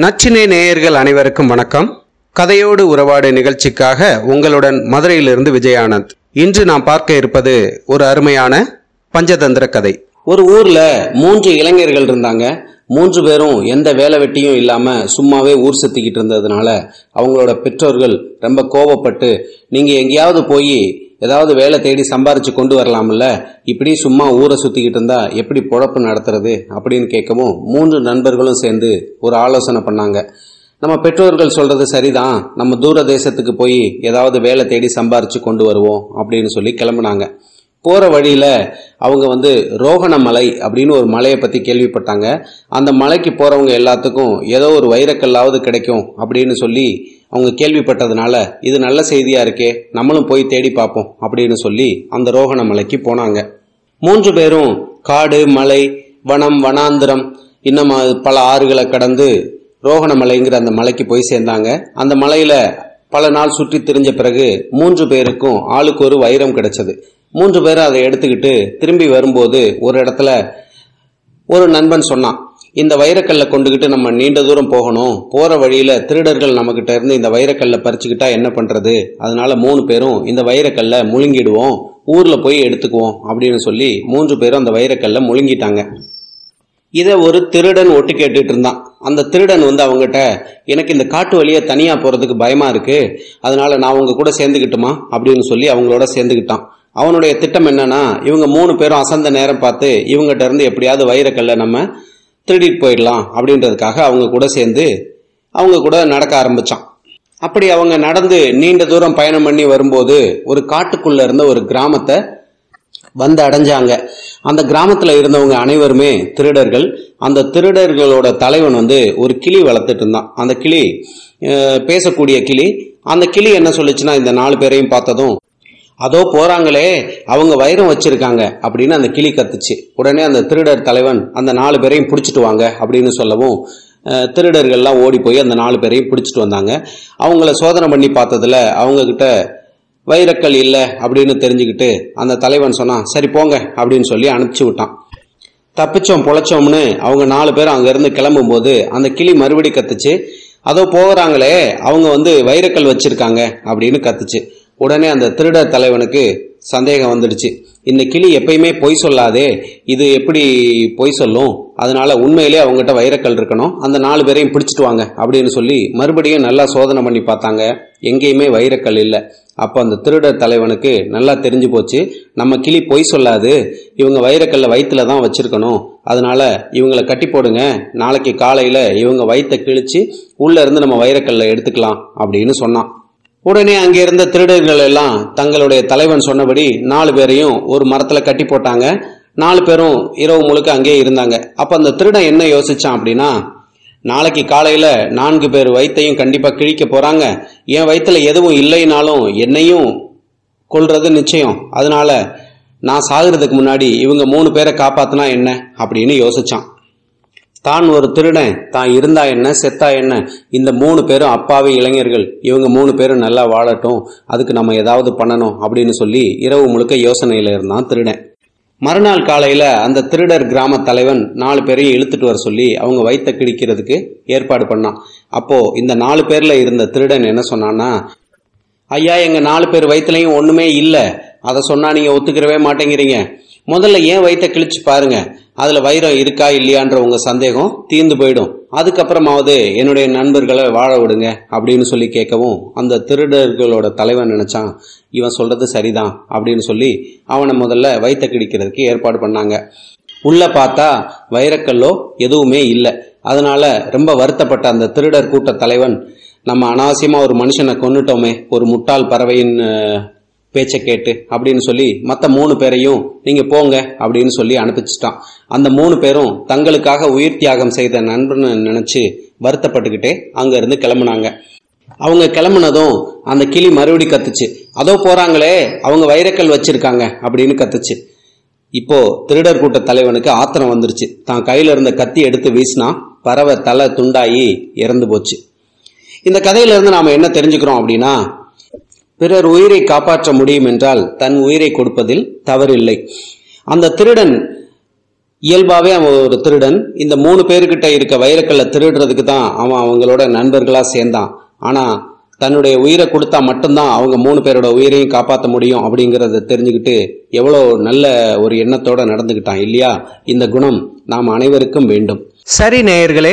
நச்சினை நேயர்கள் அனைவருக்கும் வணக்கம். கதையோடு உறவாடு நிகழ்ச்சிக்காக உங்களுடன் மதுரையிலிருந்து விஜயானந்த். இன்று நாம் பார்க்க இருப்பது ஒரு அருமையான பஞ்சதந்திர கதை. ஒரு ஊர்ல மூன்று இளைஞர்கள் இருந்தாங்க. மூன்று பேரும் எந்த வேலை வெட்டியும் இல்லாம சும்மாவே ஊர் சுத்திக்கிட்டு இருந்ததுனால அவங்களோட பெற்றோர்கள் ரொம்ப கோபப்பட்டு நீங்க எங்கேயாவது போய் ஏதாவது வேலை தேடி சம்பாரிச்சு கொண்டு வரலாம்ல? இப்படி சும்மா ஊரை சுத்திக்கிட்டு இருந்தா எப்படி பொழப்பு நடத்துறது அப்படின்னு கேட்கவும் மூன்று நண்பர்களும் சேர்ந்து ஒரு ஆலோசனை பண்ணாங்க. நம்ம பெற்றோர்கள் சொல்றது சரிதான். நம்ம தூர தேசத்துக்கு போய் ஏதாவது வேலை தேடி சம்பாரிச்சு கொண்டு வருவோம் அப்படின்னு சொல்லி கிளம்புனாங்க. போகிற வழியில் அவங்க வந்து ரோகண மலை அப்படின்னு ஒரு மலையை பற்றி கேள்விப்பட்டாங்க. அந்த மலைக்கு போகிறவங்க எல்லாத்துக்கும் ஏதோ ஒரு வைரக்கல்லாவது கிடைக்கும் அப்படின்னு சொல்லி அவங்க கேள்விப்பட்டதுனால இது நல்ல செய்தியாக இருக்கே நம்மளும் போய் தேடி பார்ப்போம் அப்படின்னு சொல்லி அந்த ரோகண மலைக்கு போனாங்க. மூன்று பேரும் காடு மலை வனம் வனாந்திரம் இன்னும் பல ஆறுகளை கடந்து ரோகணமலைங்கிற அந்த மலைக்கு போய் சேர்ந்தாங்க. அந்த மலையில் பல நாள் சுற்றி திரிஞ்ச பிறகு மூன்று பேருக்கும் ஆளுக்கு ஒரு வைரம் கிடைச்சது. மூன்று பேரும் அதை எடுத்துக்கிட்டு திரும்பி வரும்போது ஒரு இடத்துல ஒரு நண்பன் சொன்னான் இந்த வைரக்கல்லை கொண்டுகிட்டு நம்ம நீண்ட தூரம் போகணும். போகிற வழியில் திருடர்கள் நம்மக்கிட்ட இருந்து இந்த வைரக்கல்லை பறிச்சுக்கிட்டா என்ன பண்ணுறது அதனால மூணு பேரும் இந்த வைரக்கல்லை முழுங்கிடுவோம். ஊரில் போய் எடுத்துக்குவோம் அப்படின்னு சொல்லி மூன்று பேரும் அந்த வைரக்கல்லை முழுங்கிட்டாங்க. இதை ஒரு திருடன் ஒட்டு கேட்டுட்டு இருந்தான். அந்த திருடன் வந்து அவங்ககிட்ட எனக்கு இந்த காட்டு வழியை தனியாக போகிறதுக்கு பயமாக இருக்குது அதனால் நான் அவங்க கூட சேர்ந்துக்கிட்டுமா? அப்படின்னு சொல்லி அவங்களோட சேர்ந்துக்கிட்டான். அவனுடைய திட்டம் என்னன்னா இவங்க மூணு பேரும் அசந்த நேரம் பார்த்து இவங்ககிட்ட இருந்து எப்படியாவது வைரக்கல்ல நம்ம திருடிட்டு போயிடலாம் அப்படின்றதுக்காக அவங்க கூட சேர்ந்து அவங்க கூட நடக்க ஆரம்பிச்சான். அப்படி அவங்க நடந்து நீண்ட தூரம் பயணம் பண்ணி வரும்போது ஒரு காட்டுக்குள்ள இருந்த ஒரு கிராமத்தை வந்து அடைஞ்சாங்க. அந்த கிராமத்துல இருந்தவங்க அனைவருமே திருடர்கள். அந்த திருடர்களோட தலைவன் வந்து ஒரு கிளி வளர்த்துட்டு இருந்தான். அந்த கிளி பேசக்கூடிய கிளி. அந்த கிளி என்ன சொல்லுச்சுன்னா இந்த நாலு பேரையும் பார்த்ததும் அதோ போறாங்களே அவங்க வைரம் வச்சிருக்காங்க அப்படின்னு அந்த கிளி கத்துச்சு. உடனே அந்த திருடர் தலைவன் அந்த நாலு பேரையும் பிடிச்சிட்டு வாங்க அப்படின்னு சொல்லவும் திருடர்கள்லாம் ஓடி போய் அந்த நாலு பேரையும் பிடிச்சிட்டு வந்தாங்க. அவங்கள சோதனை பண்ணி பார்த்ததுல அவங்க கிட்ட வைரக்கல் இல்லை அப்படின்னு தெரிஞ்சுக்கிட்டு அந்த தலைவன் சொன்னான் சரி போங்க அப்படின்னு சொல்லி அனுப்பிச்சு விட்டான். தப்பிச்சோம் பொழைச்சோம்னு அவங்க நாலு பேரும் அங்கிருந்து கிளம்பும்போது அந்த கிளி மறுபடி கத்துச்சு. அதோ போகிறாங்களே அவங்க வந்து வைரக்கல் வச்சிருக்காங்க அப்படின்னு கத்துச்சு. உடனே அந்த திருடர் தலைவனுக்கு சந்தேகம் வந்துடுச்சு. இந்த கிளி எப்பயுமே பொய் சொல்லாதே இது எப்படி பொய் சொல்லும்? அதனால உண்மையிலே அவங்ககிட்ட வைரக்கல் இருக்கணும். அந்த நாலு பேரையும் பிடிச்சிட்டு வாங்க அப்படின்னு சொல்லி மறுபடியும் நல்லா சோதனை பண்ணி பார்த்தாங்க. எங்கேயுமே வைரக்கல் இல்லை. அப்போ அந்த திருடர் தலைவனுக்கு நல்லா தெரிஞ்சு போச்சு. நம்ம கிளி பொய் சொல்லாது. இவங்க வைரக்கல்ல வயிற்றுல தான் வச்சிருக்கணும். அதனால இவங்களை கட்டி போடுங்க. நாளைக்கு காலையில இவங்க வயிற்றை கிழிச்சு உள்ள இருந்து நம்ம வைரக்கல்ல எடுத்துக்கலாம் அப்படின்னு சொன்னான். உடனே அங்கே இருந்த திருடர்கள் எல்லாம் தங்களுடைய தலைவன் சொன்னபடி நாலு பேரையும் ஒரு மரத்துல கட்டி போட்டாங்க. நாலு பேரும் இரவு முழுக்க அங்கேயே இருந்தாங்க. அப்ப அந்த திருடன் என்ன யோசிச்சான் அப்படின்னா நாளைக்கு காலையில நான்கு பேர் வயிற்றையும் கண்டிப்பா கிழிக்க போறாங்க. என் வயிற்றுல எதுவும் இல்லைனாலும் என்னையும் கொல்றது நிச்சயம். அதனால நான் சாகுறதுக்கு முன்னாடி இவங்க மூணு பேரை காப்பாத்தினா என்ன அப்படின்னு யோசிச்சான். தான் ஒரு திருடன் தான் இருந்தா என்ன செத்தா என்ன? இந்த மூணு பேரும் அப்பாவி இளைஞர்கள். இவங்க மூணு பேரும் நல்லா வாழட்டும். அதுக்கு நம்ம ஏதாவது பண்ணணும் அப்படின்னு சொல்லி இரவு முழுக்க யோசனையில இருந்தான் திருடன். மறுநாள் காலையில அந்த திருடர் கிராம தலைவன் நாலு பேரையும் இழுத்துட்டு வர சொல்லி அவங்க வயிற்ற கிடிக்கிறதுக்கு ஏற்பாடு பண்ணான். அப்போ இந்த நாலு பேர்ல இருந்த திருடன் என்ன சொன்னான்னா ஐயா எங்க நாலு பேர் வயிற்றுலையும் ஒண்ணுமே இல்லை. அதை சொன்னா நீங்க ஒத்துக்கிறவே மாட்டேங்கிறீங்க. முதல்ல ஏன் வயிற்ற கிழிச்சு பாருங்க. அதில் வைரம் இருக்கா இல்லையான்ற உங்கள் சந்தேகம் தீர்ந்து போயிடும். அதுக்கப்புறமாவது என்னுடைய நண்பர்களை வாழ விடுங்க அப்படின்னு சொல்லி கேட்கவும் அந்த திருடர்களோட தலைவன் நினைச்சான் இவன் சொல்றது சரிதான் அப்படின்னு சொல்லி அவனை முதல்ல வைத்த கிடிக்கிறதுக்கு ஏற்பாடு பண்ணாங்க. உள்ள பார்த்தா வைரக்கல்லோ எதுவுமே இல்லை. அதனால ரொம்ப வருத்தப்பட்ட அந்த திருடர் கூட்ட தலைவன் நம்ம அனாவசியமாக ஒரு மனுஷனை கொன்னுட்டோமே ஒரு முட்டாள் பறவையின் பேச்சை கேட்டு அப்படின்னு சொல்லி மற்ற மூணு பேரையும் நீங்க போங்க அப்படின்னு சொல்லி அனுப்பிச்சிட்டான். அந்த மூணு பேரும் தங்களுக்காக உயிர் தியாகம் செய்த நண்பனை நினைச்சு வருத்தப்பட்டுக்கிட்டே அங்க இருந்து கிளம்புனாங்க. அவங்க கிளம்புனதும் அந்த கிளி மறுபடி கத்துச்சு. அதோ போறாங்களே அவங்க வைரக்கல் வச்சிருக்காங்க அப்படின்னு கத்துச்சு. இப்போ திருடர் கூட்ட தலைவனுக்கு ஆத்திரம் வந்துருச்சு. தான் கையில இருந்த கத்தி எடுத்து வீசினா பறவை தலை துண்டாகி இறந்து போச்சு. இந்த கதையில இருந்து நாம என்ன தெரிஞ்சுக்கிறோம் அப்படின்னா பிறர் உயிரை காப்பாற்ற முடியும் என்றால் தன் உயிரை கொடுப்பதில் தவறில்லை. அந்த திருடன் இயல்பாகவே அவன் ஒரு திருடன். இந்த மூணு பேர்கிட்ட இருக்க வைரக்கல்லை திருடுறதுக்கு தான் அவன் அவங்களோட நண்பர்களாக சேர்ந்தான். ஆனால் தன்னுடைய உயிரை கொடுத்தா மட்டும்தான் அவங்க மூணு பேரோட உயிரையும் காப்பாற்ற முடியும் அப்படிங்கிறத தெரிஞ்சுக்கிட்டு எவ்வளோ நல்ல ஒரு எண்ணத்தோடு நடந்துக்கிட்டான் இல்லையா? இந்த குணம் நாம் அனைவருக்கும் வேண்டும். சரி நேயர்களே